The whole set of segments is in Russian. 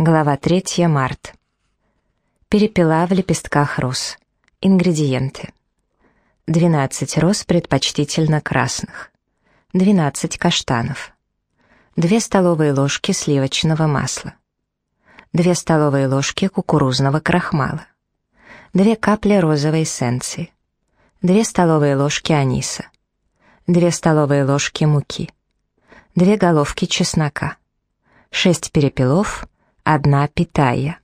Глава 3. Март. Перепела в лепестках роз. Ингредиенты. 12 роз предпочтительно красных. 12 каштанов. 2 столовые ложки сливочного масла. 2 столовые ложки кукурузного крахмала. 2 капли розовой эссенции. 2 столовые ложки аниса. 2 столовые ложки муки. 2 головки чеснока. 6 перепелов одна питая.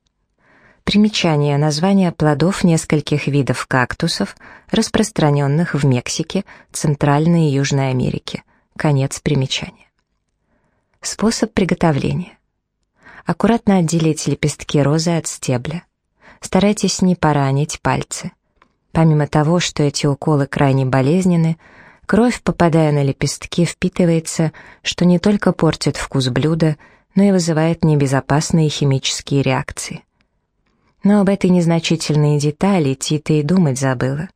Примечание названия плодов нескольких видов кактусов, распространенных в Мексике, Центральной и Южной Америке. Конец примечания. Способ приготовления. Аккуратно отделите лепестки розы от стебля. Старайтесь не поранить пальцы. Помимо того, что эти уколы крайне болезненны, кровь, попадая на лепестки, впитывается, что не только портит вкус блюда, но и вызывает небезопасные химические реакции. Но об этой незначительной детали Тита и думать забыла.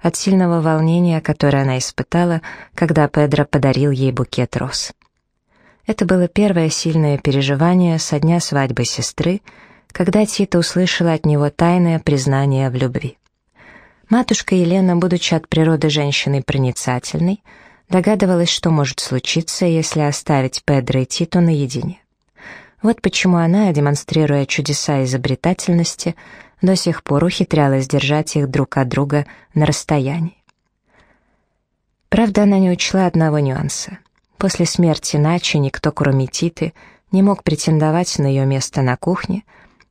От сильного волнения, которое она испытала, когда Педро подарил ей букет роз. Это было первое сильное переживание со дня свадьбы сестры, когда Тита услышала от него тайное признание в любви. Матушка Елена, будучи от природы женщиной проницательной, догадывалась, что может случиться, если оставить Педро и Титу наедине. Вот почему она, демонстрируя чудеса изобретательности, до сих пор ухитрялась держать их друг от друга на расстоянии. Правда, она не учла одного нюанса. После смерти Начи никто, кроме Титы, не мог претендовать на ее место на кухне,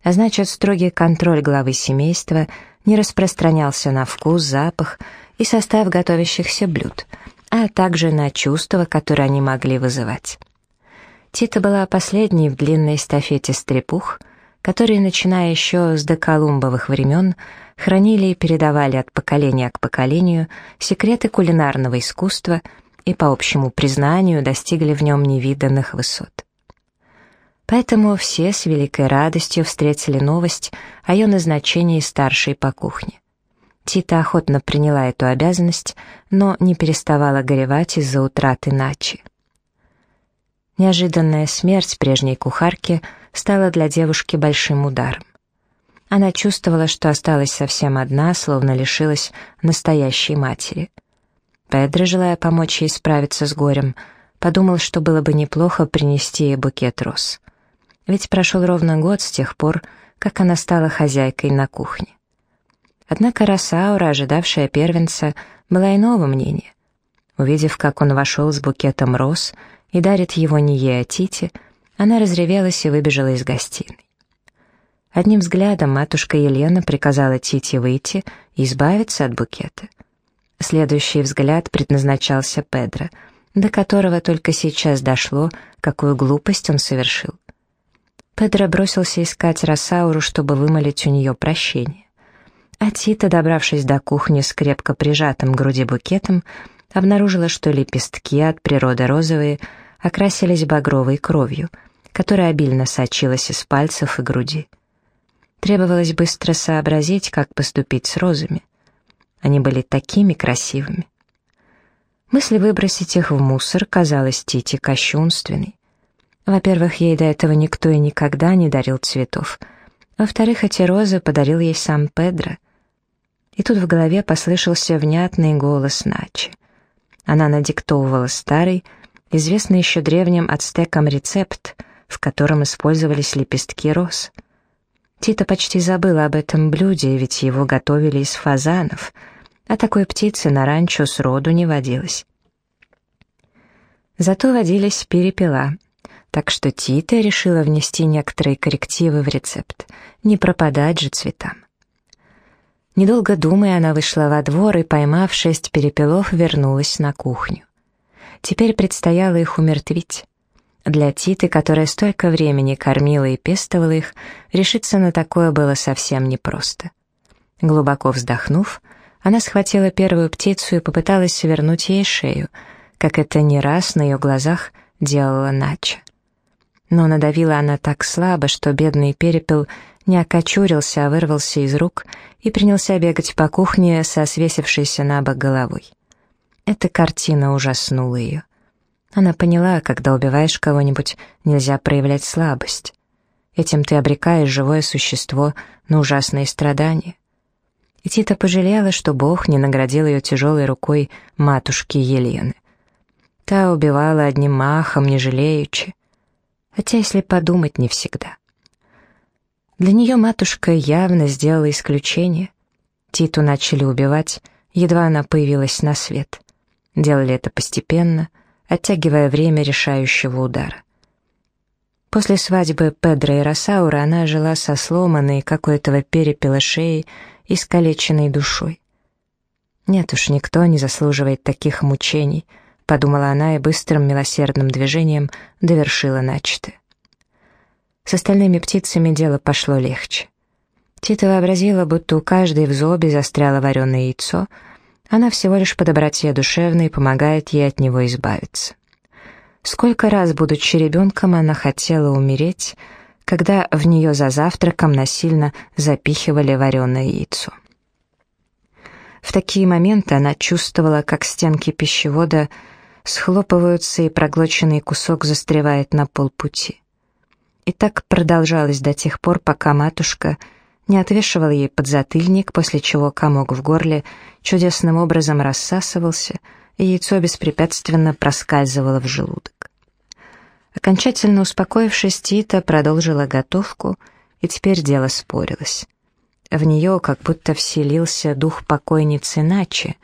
а значит, строгий контроль главы семейства не распространялся на вкус, запах и состав готовящихся блюд, а также на чувства, которые они могли вызывать. Тита была последней в длинной эстафете стрепух, которые, начиная еще с доколумбовых времен, хранили и передавали от поколения к поколению секреты кулинарного искусства и, по общему признанию, достигли в нем невиданных высот. Поэтому все с великой радостью встретили новость о ее назначении старшей по кухне. Тита охотно приняла эту обязанность, но не переставала горевать из-за утраты Начи. Неожиданная смерть прежней кухарки стала для девушки большим ударом. Она чувствовала, что осталась совсем одна, словно лишилась настоящей матери. Педро, желая помочь ей справиться с горем, подумал, что было бы неплохо принести ей букет роз. Ведь прошел ровно год с тех пор, как она стала хозяйкой на кухне. Однако Росаура, ожидавшая первенца, была иного мнения. Увидев, как он вошел с букетом роз, и дарит его не ей, а Тите, она разревелась и выбежала из гостиной. Одним взглядом матушка Елена приказала Тите выйти и избавиться от букета. Следующий взгляд предназначался Педро, до которого только сейчас дошло, какую глупость он совершил. Педро бросился искать Росауру, чтобы вымолить у нее прощение. А Тита, добравшись до кухни с крепко прижатым к груди букетом, обнаружила, что лепестки от природы розовые окрасились багровой кровью, которая обильно сочилась из пальцев и груди. Требовалось быстро сообразить, как поступить с розами. Они были такими красивыми. Мысль выбросить их в мусор казалась Тите кощунственной. Во-первых, ей до этого никто и никогда не дарил цветов. Во-вторых, эти розы подарил ей сам Педро. И тут в голове послышался внятный голос Начи. Она надиктовывала старый, известный еще древним ацтекам рецепт, в котором использовались лепестки роз. Тита почти забыла об этом блюде, ведь его готовили из фазанов, а такой птицы на ранчо сроду не водилось. Зато водились перепела, так что Тита решила внести некоторые коррективы в рецепт, не пропадать же цветам. Недолго думая, она вышла во двор и, поймав шесть перепелов, вернулась на кухню. Теперь предстояло их умертвить. Для Титы, которая столько времени кормила и пестовала их, решиться на такое было совсем непросто. Глубоко вздохнув, она схватила первую птицу и попыталась свернуть ей шею, как это не раз на ее глазах делала Нача. Но надавила она так слабо, что бедный перепел не окочурился, а вырвался из рук и принялся бегать по кухне со свесившейся на бок головой. Эта картина ужаснула ее. Она поняла, когда убиваешь кого-нибудь, нельзя проявлять слабость. Этим ты обрекаешь живое существо на ужасные страдания. И Тита пожалела, что Бог не наградил ее тяжелой рукой матушки Елены. Та убивала одним махом, не жалеючи. Хотя, если подумать, не всегда. Для нее матушка явно сделала исключение. Титу начали убивать, едва она появилась на свет. Делали это постепенно, оттягивая время решающего удара. После свадьбы Педро и Росаура она жила со сломанной, как у этого перепела шеей, и искалеченной душой. «Нет уж, никто не заслуживает таких мучений», — подумала она и быстрым милосердным движением довершила начатое. С остальными птицами дело пошло легче. Тита вообразила, будто у каждой в зобе застряло вареное яйцо, она всего лишь по доброте душевной помогает ей от него избавиться. Сколько раз, будучи ребенком, она хотела умереть, когда в нее за завтраком насильно запихивали вареное яйцо. В такие моменты она чувствовала, как стенки пищевода схлопываются и проглоченный кусок застревает на полпути. И так продолжалось до тех пор, пока матушка не отвешивала ей подзатыльник, после чего комок в горле чудесным образом рассасывался, и яйцо беспрепятственно проскальзывало в желудок. Окончательно успокоившись, Тита продолжила готовку, и теперь дело спорилось. В нее как будто вселился дух покойницы Начи,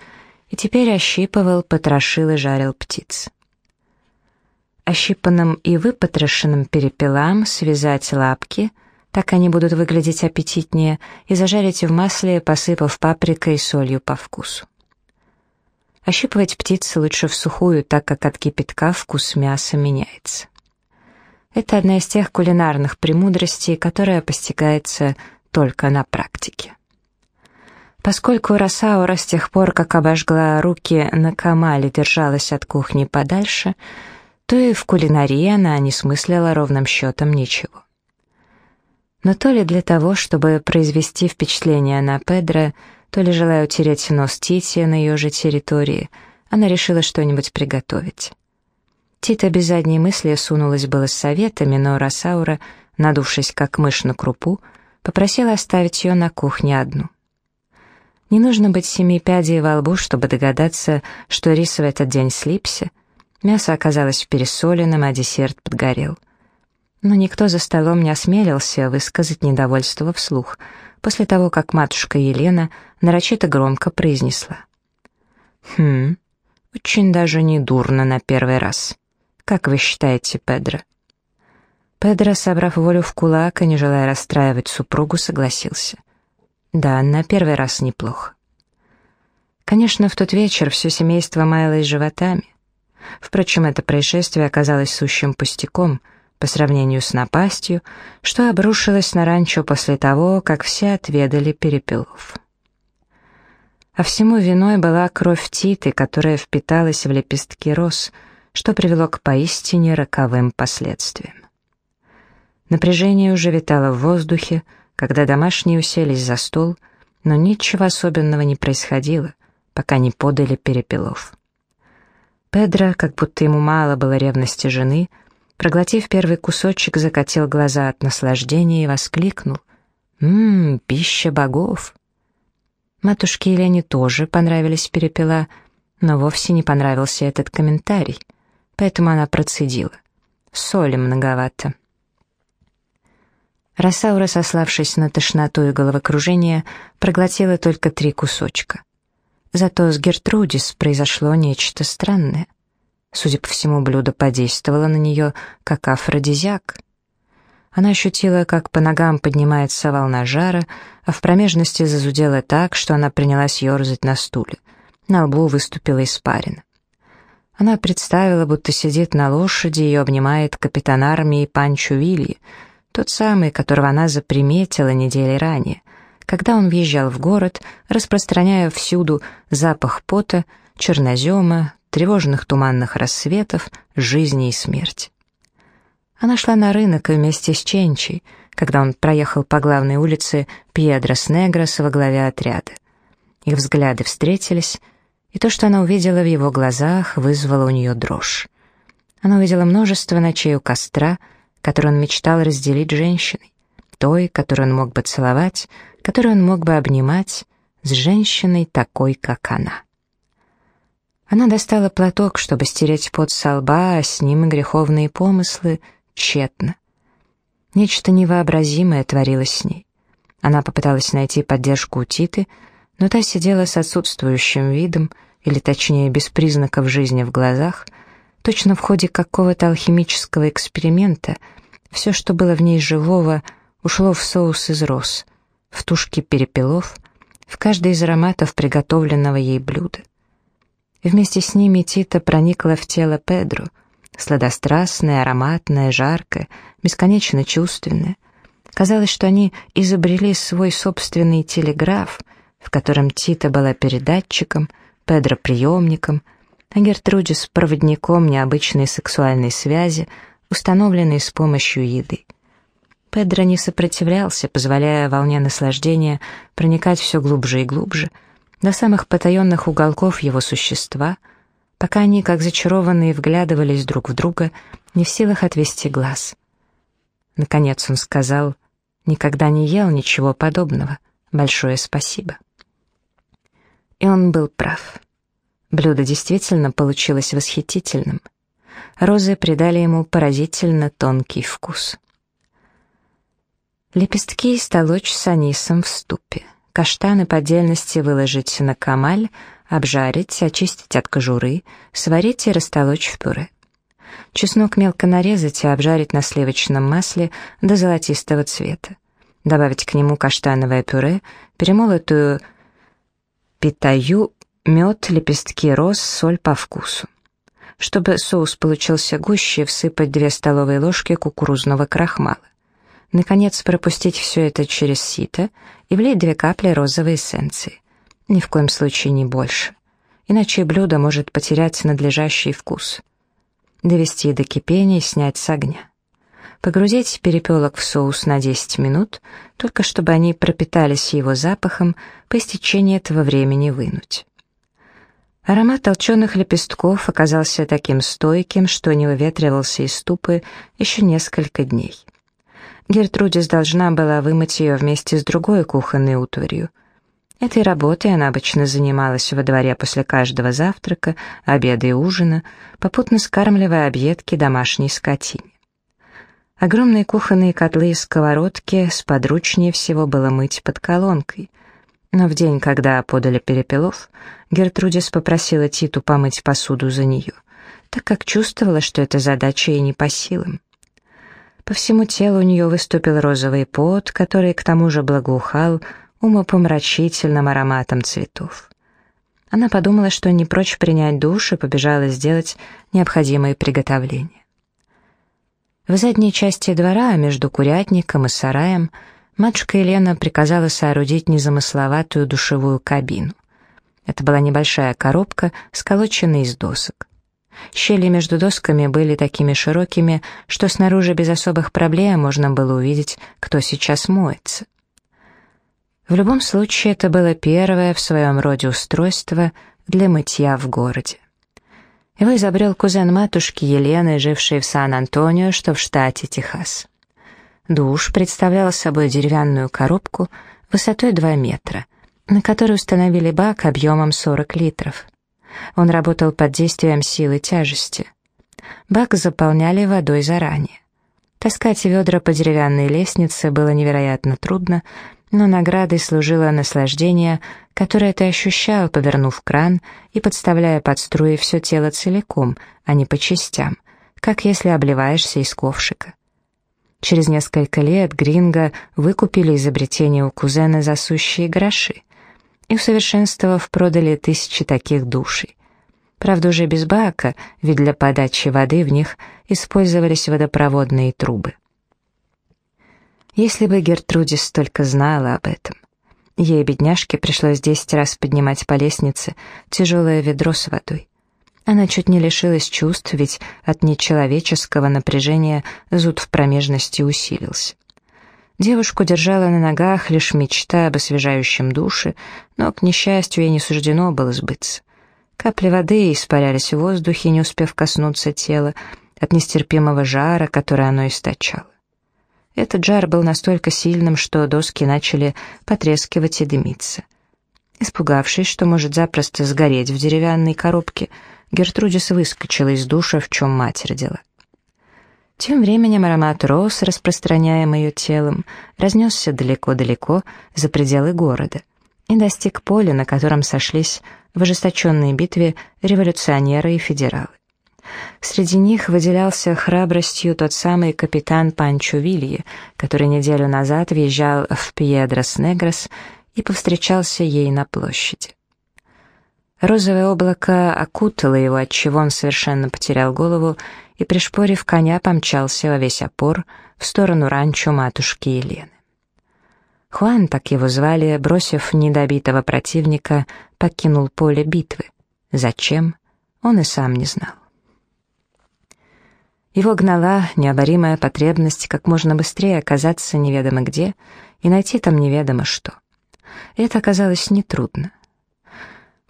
и теперь ощипывал, потрошил и жарил птиц ощипанным и выпотрошенным перепелам связать лапки, так они будут выглядеть аппетитнее, и зажарить в масле, посыпав паприкой и солью по вкусу. Ощипывать птицы лучше в сухую, так как от кипятка вкус мяса меняется. Это одна из тех кулинарных премудростей, которая постигается только на практике. Поскольку Росаура с тех пор, как обожгла руки на камале, держалась от кухни подальше, то и в кулинарии она не смыслила ровным счетом ничего. Но то ли для того, чтобы произвести впечатление на Педро, то ли желая утереть нос Тити на ее же территории, она решила что-нибудь приготовить. Тита без задней мысли сунулась было с советами, но Росаура, надувшись как мышь на крупу, попросила оставить ее на кухне одну. Не нужно быть семи пядей во лбу, чтобы догадаться, что рис в этот день слипся — Мясо оказалось пересоленным, а десерт подгорел. Но никто за столом не осмелился высказать недовольство вслух, после того, как матушка Елена нарочито громко произнесла. «Хм, очень даже не дурно на первый раз. Как вы считаете, Педро?» Педро, собрав волю в кулак и не желая расстраивать супругу, согласился. «Да, на первый раз неплохо». Конечно, в тот вечер все семейство маялось животами. Впрочем, это происшествие оказалось сущим пустяком по сравнению с напастью, что обрушилось на ранчо после того, как все отведали перепелов. А всему виной была кровь Титы, которая впиталась в лепестки роз, что привело к поистине роковым последствиям. Напряжение уже витало в воздухе, когда домашние уселись за стол, но ничего особенного не происходило, пока не подали перепелов. Педро, как будто ему мало было ревности жены, проглотив первый кусочек, закатил глаза от наслаждения и воскликнул. «Ммм, пища богов!» Матушке Елене тоже понравились перепела, но вовсе не понравился этот комментарий, поэтому она процедила. «Соли многовато». Росаура, сославшись на тошноту и головокружение, проглотила только три кусочка. Зато с Гертрудис произошло нечто странное. Судя по всему, блюдо подействовало на нее, как афродизиак. Она ощутила, как по ногам поднимается волна жара, а в промежности зазудела так, что она принялась ерзать на стуле. На лбу выступила испарина. Она представила, будто сидит на лошади и ее обнимает капитан армии Панчо Вильи, тот самый, которого она заприметила недели ранее — когда он въезжал в город, распространяя всюду запах пота, чернозема, тревожных туманных рассветов, жизни и смерти. Она шла на рынок вместе с Ченчей, когда он проехал по главной улице Пьедрос Негрос во главе отряда. Их взгляды встретились, и то, что она увидела в его глазах, вызвало у нее дрожь. Она увидела множество ночей у костра, который он мечтал разделить с женщиной. той, которую он мог бы целовать, которую он мог бы обнимать, с женщиной такой, как она. Она достала платок, чтобы стереть пот со лба, а с ним и греховные помыслы, тщетно. Нечто невообразимое творилось с ней. Она попыталась найти поддержку у Титы, но та сидела с отсутствующим видом, или точнее без признаков жизни в глазах, точно в ходе какого-то алхимического эксперимента все, что было в ней живого, ушло в соус из роз, в тушки перепелов, в каждый из ароматов приготовленного ей блюда. Вместе с ними Тита проникла в тело Педро, сладострастная, ароматная, жаркая, бесконечно чувственная. Казалось, что они изобрели свой собственный телеграф, в котором Тита была передатчиком, Педро приемником, а Гертрудис проводником необычной сексуальной связи, установленной с помощью еды. Педро не сопротивлялся, позволяя волне наслаждения проникать все глубже и глубже — до самых потаенных уголков его существа, пока они, как зачарованные, вглядывались друг в друга, не в силах отвести глаз. Наконец он сказал, «Никогда не ел ничего подобного. Большое спасибо». И он был прав. Блюдо действительно получилось восхитительным. Розы придали ему поразительно тонкий вкус. Лепестки столочь с анисом в ступе. Каштаны по отдельности выложить на камаль, обжарить, очистить от кожуры, сварить и растолочь в пюре. Чеснок мелко нарезать и обжарить на сливочном масле до золотистого цвета. Добавить к нему каштановое пюре, перемолотую питаю, мед, лепестки роз, соль по вкусу. Чтобы соус получился гуще, всыпать 2 столовые ложки кукурузного крахмала. Наконец, пропустить все это через сито и влить две капли розовой эссенции. Ни в коем случае не больше. Иначе блюдо может потерять надлежащий вкус. Довести до кипения и снять с огня. Погрузить перепелок в соус на 10 минут, только чтобы они пропитались его запахом, по истечении этого времени вынуть. Аромат толченых лепестков оказался таким стойким, что не выветривался из ступы еще несколько дней. Гертрудис должна была вымыть ее вместе с другой кухонной утварью. Этой работой она обычно занималась во дворе после каждого завтрака, обеда и ужина, попутно скармливая объедки домашней скотине. Огромные кухонные котлы и сковородки сподручнее всего было мыть под колонкой. Но в день, когда подали перепелов, Гертрудис попросила Титу помыть посуду за нее, так как чувствовала, что эта задача ей не по силам. По всему телу у нее выступил розовый пот, который к тому же благоухал умопомрачительным ароматом цветов. Она подумала, что не прочь принять душ и побежала сделать необходимые приготовления. В задней части двора, между курятником и сараем, матушка Елена приказала соорудить незамысловатую душевую кабину. Это была небольшая коробка, сколоченная из досок. Щели между досками были такими широкими, что снаружи без особых проблем можно было увидеть, кто сейчас моется. В любом случае, это было первое в своем роде устройство для мытья в городе. Его изобрел кузен матушки Елены, жившей в Сан-Антонио, что в штате Техас. Душ представлял собой деревянную коробку высотой 2 метра, на которой установили бак объемом 40 литров. Он работал под действием силы тяжести. Бак заполняли водой заранее. Таскать ведра по деревянной лестнице было невероятно трудно, но наградой служило наслаждение, которое ты ощущал, повернув кран и подставляя под струи все тело целиком, а не по частям, как если обливаешься из ковшика. Через несколько лет Гринго выкупили изобретение у кузена за сущие гроши и, усовершенствовав, продали тысячи таких душей. Правда, уже без бака, ведь для подачи воды в них использовались водопроводные трубы. Если бы Гертрудис только знала об этом. Ей, бедняжке, пришлось десять раз поднимать по лестнице тяжелое ведро с водой. Она чуть не лишилась чувств, ведь от нечеловеческого напряжения зуд в промежности усилился. Девушку держала на ногах лишь мечта об освежающем душе, но, к несчастью, ей не суждено было сбыться. Капли воды испарялись в воздухе, не успев коснуться тела, от нестерпимого жара, который оно источало. Этот жар был настолько сильным, что доски начали потрескивать и дымиться. Испугавшись, что может запросто сгореть в деревянной коробке, Гертрудис выскочила из душа, в чем мать родила. Тем временем аромат роз, распространяемый ее телом, разнесся далеко-далеко за пределы города и достиг поля, на котором сошлись в ожесточенной битве революционеры и федералы. Среди них выделялся храбростью тот самый капитан Панчо Вилье, который неделю назад въезжал в Пьедрос-Негрос и повстречался ей на площади. Розовое облако окутало его, отчего он совершенно потерял голову и, пришпорив коня, помчался во весь опор в сторону ранчо матушки Елены. Хуан, так его звали, бросив недобитого противника, покинул поле битвы. Зачем, он и сам не знал. Его гнала необоримая потребность как можно быстрее оказаться неведомо где и найти там неведомо что. Это оказалось нетрудно.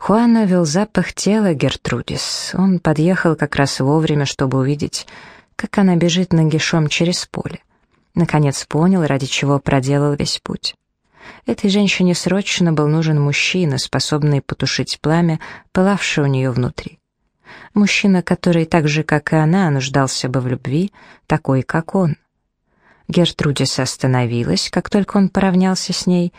Хуана вел запах тела Гертрудис. Он подъехал как раз вовремя, чтобы увидеть, как она бежит нагишом через поле. Наконец понял, ради чего проделал весь путь. Этой женщине срочно был нужен мужчина, способный потушить пламя, пылавшее у нее внутри. Мужчина, который так же, как и она, нуждался бы в любви, такой, как он. Гертрудис остановилась, как только он поравнялся с ней,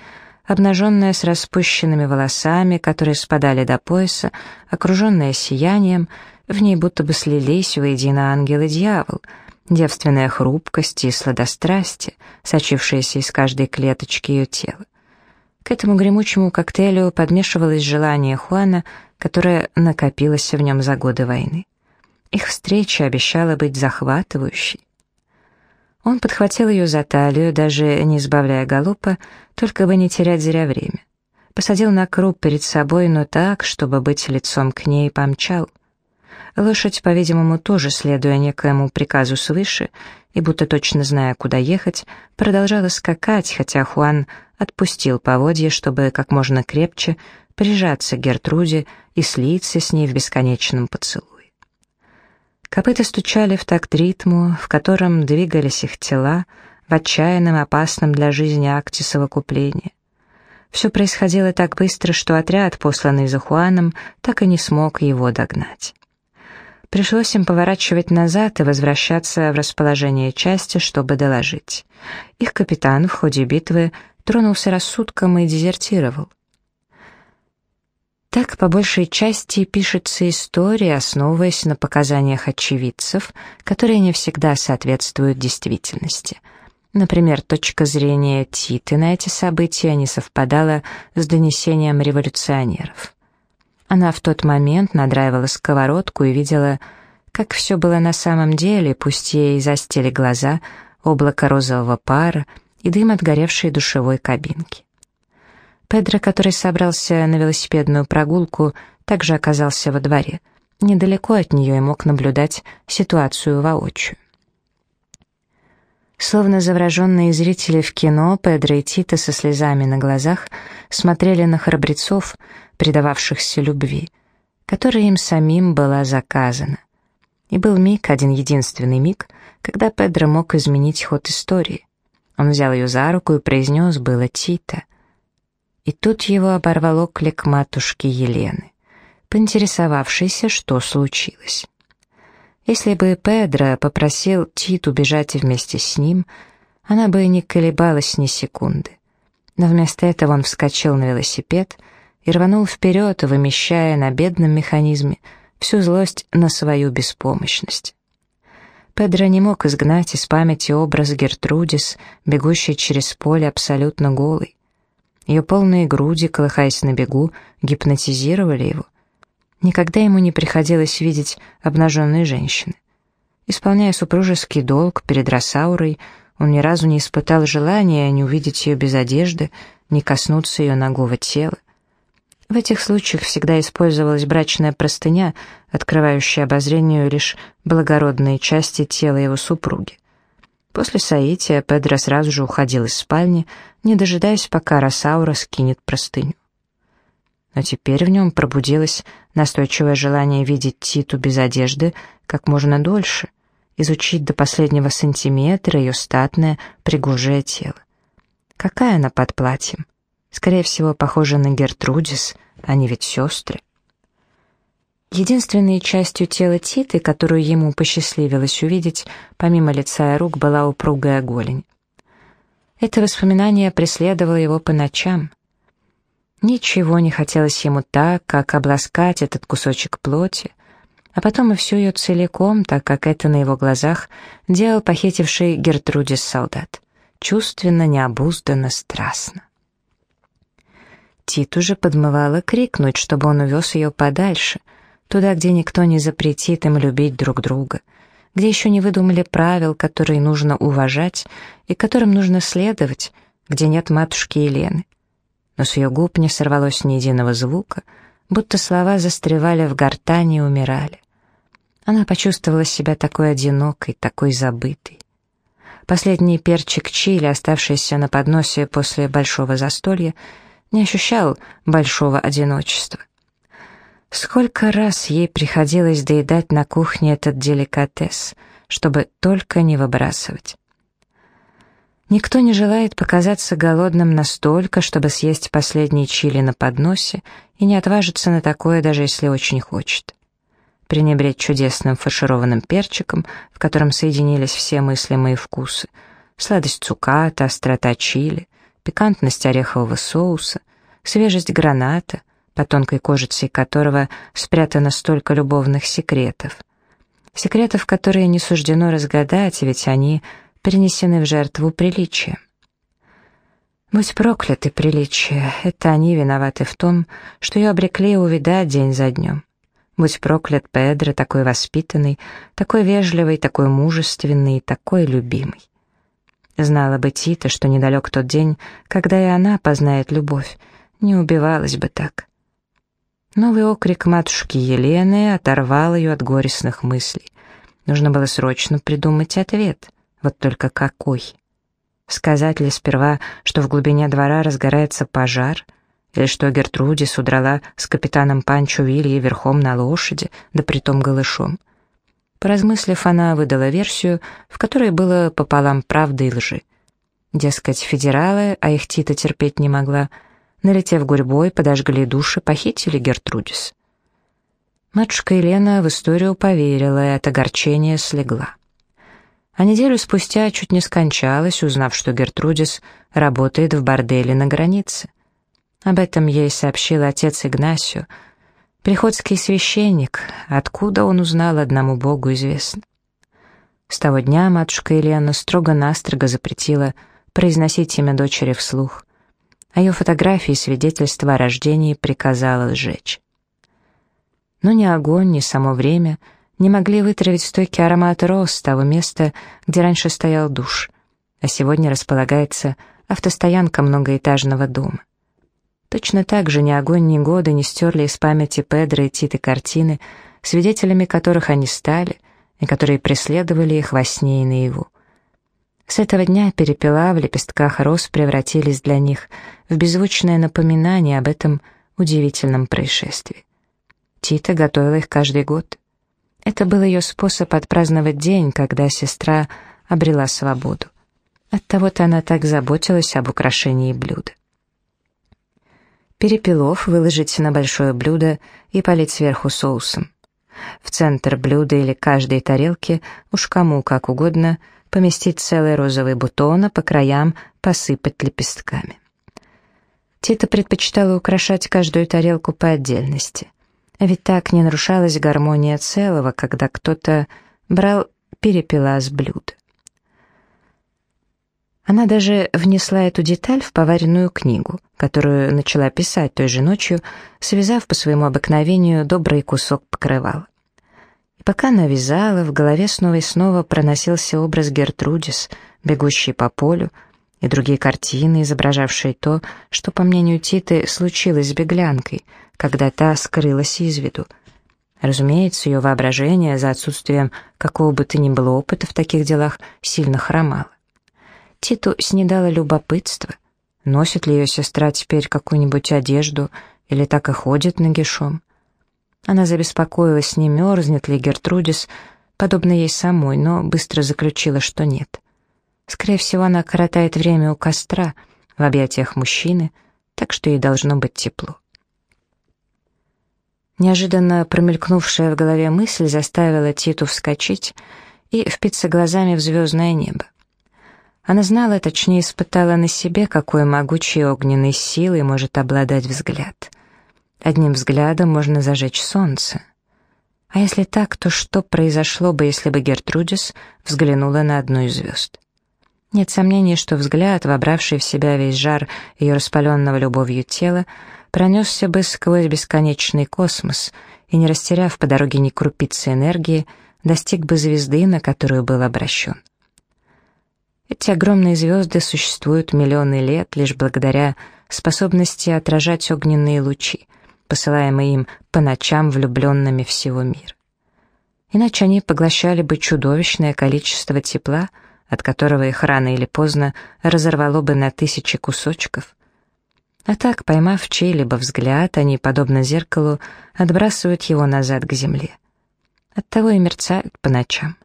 обнаженная с распущенными волосами, которые спадали до пояса, окруженная сиянием, в ней будто бы слились воедино ангел и дьявол, девственная хрупкость и сладострастие, сочившиеся из каждой клеточки ее тела. К этому гремучему коктейлю подмешивалось желание Хуана которая накопилась в нем за годы войны. Их встреча обещала быть захватывающей. Он подхватил ее за талию, даже не сбавляя галопа, только бы не терять зря время. Посадил на круп перед собой, но так, чтобы быть лицом к ней, помчал. Лошадь, по-видимому, тоже, следуя некоему приказу свыше, и будто точно зная, куда ехать, продолжала скакать, хотя Хуан отпустил поводье, чтобы как можно крепче прижаться к Гертруде и слиться с ней в бесконечном поцелуе. Копыта стучали в такт ритму, в котором двигались их тела в отчаянном, опасном для жизни акте совокупления. Все происходило так быстро, что отряд, посланный за Хуаном, так и не смог его догнать. Пришлось им поворачивать назад и возвращаться в расположение части, чтобы доложить. Их капитан в ходе битвы тронулся рассудком и дезертировал. Так, по большей части, пишется история, основываясь на показаниях очевидцев, которые не всегда соответствуют действительности. Например, точка зрения Титы на эти события не совпадала с донесением революционеров. Она в тот момент надраивала сковородку и видела, как все было на самом деле, пусть ей застили глаза, облако розового пара и дым от горевшей душевой кабинки. Педро, который собрался на велосипедную прогулку, также оказался во дворе. Недалеко от нее и мог наблюдать ситуацию воочию. Словно завраженные зрители в кино, Педро и Тита со слезами на глазах смотрели на храбрецов, предававшихся любви, которая им самим была заказана. И был миг, один единственный миг, когда Педро мог изменить ход истории. Он взял ее за руку и произнес «было Тита». И тут его оборвало клик матушки Елены, поинтересовавшейся, что случилось. Если бы Педро попросил Титу бежать вместе с ним, она бы не колебалась ни секунды. Но вместо этого он вскочил на велосипед и рванул вперед, вымещая на бедном механизме всю злость на свою беспомощность. Педро не мог изгнать из памяти образ Гертрудис, бегущей через поле абсолютно голой. Ее полные груди, колыхаясь на бегу, гипнотизировали его. Никогда ему не приходилось видеть обнаженные женщины. Исполняя супружеский долг перед Росаурой, он ни разу не испытал желания не увидеть ее без одежды, не коснуться ее ногого тела. В этих случаях всегда использовалась брачная простыня, открывающая обозрению лишь благородные части тела его супруги. После соития Педро сразу же уходил из спальни, не дожидаясь, пока Росаура скинет простыню. Но теперь в нем пробудилось настойчивое желание видеть Титу без одежды как можно дольше, изучить до последнего сантиметра ее статное, пригожее тело. Какая она под платьем? Скорее всего, похожа на Гертрудис, они ведь сестры. Единственной частью тела Титы, которую ему посчастливилось увидеть, помимо лица и рук, была упругая голень. Это воспоминание преследовало его по ночам. Ничего не хотелось ему так, как обласкать этот кусочек плоти, а потом и всю ее целиком, так как это на его глазах делал похитивший Гертрудис солдат. Чувственно, необузданно, страстно. Тит уже подмывала крикнуть, чтобы он увез ее подальше, туда, где никто не запретит им любить друг друга, где еще не выдумали правил, которые нужно уважать и которым нужно следовать, где нет матушки Елены. Но с ее губ не сорвалось ни единого звука, будто слова застревали в гортани и умирали. Она почувствовала себя такой одинокой, такой забытой. Последний перчик чили, оставшийся на подносе после большого застолья, не ощущал большого одиночества. Сколько раз ей приходилось доедать на кухне этот деликатес, чтобы только не выбрасывать. Никто не желает показаться голодным настолько, чтобы съесть последний чили на подносе и не отважиться на такое, даже если очень хочет пренебречь чудесным фаршированным перчиком, в котором соединились все мыслимые вкусы, сладость цуката, острота чили, пикантность орехового соуса, свежесть граната, по тонкой кожице которого спрятано столько любовных секретов. Секретов, которые не суждено разгадать, ведь они принесены в жертву приличия. Будь прокляты приличия, это они виноваты в том, что ее обрекли увидать день за днем. Будь проклят Педро, такой воспитанный, такой вежливый, такой мужественный, такой любимый. Знала бы Тита, что недалек тот день, когда и она познает любовь, не убивалась бы так. Новый окрик матушки Елены оторвал ее от горестных мыслей. Нужно было срочно придумать ответ. Вот только какой? Сказать ли сперва, что в глубине двора разгорается пожар — или что Гертрудис удрала с капитаном Панчо Вильей верхом на лошади, да притом голышом. Поразмыслив, она выдала версию, в которой было пополам правды и лжи. Дескать, федералы, а их Тита терпеть не могла, налетев гурьбой, подожгли души, похитили Гертрудис. Матушка Елена в историю поверила и от огорчения слегла. А неделю спустя чуть не скончалась, узнав, что Гертрудис работает в борделе на границе. Об этом ей сообщил отец Игнасио, приходский священник, откуда он узнал, одному Богу известно. С того дня матушка Елена строго-настрого запретила произносить имя дочери вслух, а ее фотографии и свидетельства о рождении приказала сжечь. Но ни огонь, ни само время не могли вытравить стойкий аромат роз того места, где раньше стоял душ, а сегодня располагается автостоянка многоэтажного дома. Точно так же ни огонь, ни годы не стерли из памяти Педро и Титы картины, свидетелями которых они стали, и которые преследовали их во сне и наяву. С этого дня перепела в лепестках роз превратились для них в беззвучное напоминание об этом удивительном происшествии. Тита готовила их каждый год. Это был ее способ отпраздновать день, когда сестра обрела свободу. Оттого-то она так заботилась об украшении блюда перепелов выложить на большое блюдо и полить сверху соусом. В центр блюда или каждой тарелки, уж кому как угодно, поместить целый розовый бутон, а по краям посыпать лепестками. Тита предпочитала украшать каждую тарелку по отдельности. А ведь так не нарушалась гармония целого, когда кто-то брал перепела с блюда. Она даже внесла эту деталь в поваренную книгу, которую начала писать той же ночью, связав по своему обыкновению добрый кусок покрывала. Пока она вязала, в голове снова и снова проносился образ Гертрудис, бегущей по полю, и другие картины, изображавшие то, что, по мнению Титы, случилось с беглянкой, когда та скрылась из виду. Разумеется, ее воображение, за отсутствием какого бы то ни было опыта в таких делах, сильно хромало. Титу снедало любопытство. Носит ли ее сестра теперь какую-нибудь одежду или так и ходит нагишом? Она забеспокоилась, не мерзнет ли Гертрудис, подобно ей самой, но быстро заключила, что нет. Скорее всего, она коротает время у костра, в объятиях мужчины, так что ей должно быть тепло. Неожиданно промелькнувшая в голове мысль заставила Титу вскочить и впиться глазами в звездное небо. Она знала, точнее испытала на себе, какой могучей огненной силой может обладать взгляд. Одним взглядом можно зажечь солнце. А если так, то что произошло бы, если бы Гертрудис взглянула на одну из звезд? Нет сомнений, что взгляд, вобравший в себя весь жар ее распаленного любовью тела, пронесся бы сквозь бесконечный космос и, не растеряв по дороге ни крупицы энергии, достиг бы звезды, на которую был обращен. Эти огромные звезды существуют миллионы лет лишь благодаря способности отражать огненные лучи, посылаемые им по ночам влюбленными всего мира. Иначе они поглощали бы чудовищное количество тепла, от которого их рано или поздно разорвало бы на тысячи кусочков. А так, поймав чей-либо взгляд, они, подобно зеркалу, отбрасывают его назад к земле. Оттого и мерцают по ночам.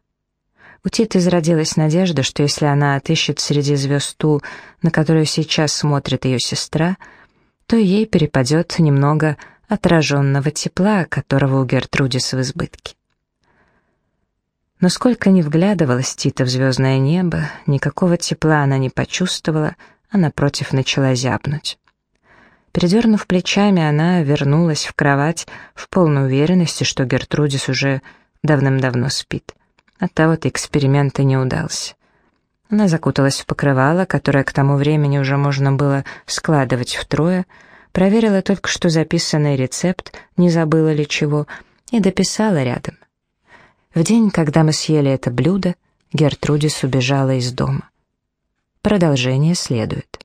У Титы зародилась надежда, что если она отыщет среди звезд ту, на которую сейчас смотрит ее сестра, то ей перепадет немного отраженного тепла, которого у Гертрудис в избытке. Но сколько ни вглядывалась Тита в звездное небо, никакого тепла она не почувствовала, а напротив начала зябнуть. Передернув плечами, она вернулась в кровать в полной уверенности, что Гертрудис уже давным-давно спит. Оттого-то эксперимент и не удался. Она закуталась в покрывало, которое к тому времени уже можно было складывать втрое, проверила только что записанный рецепт, не забыла ли чего, и дописала рядом. В день, когда мы съели это блюдо, Гертрудис убежала из дома. Продолжение следует.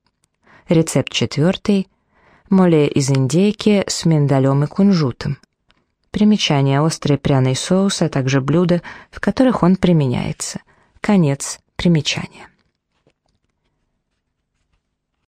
Рецепт четвертый. Моле из индейки с миндалем и кунжутом. Примечание острый пряный соус, а также блюда, в которых он применяется. Конец примечания.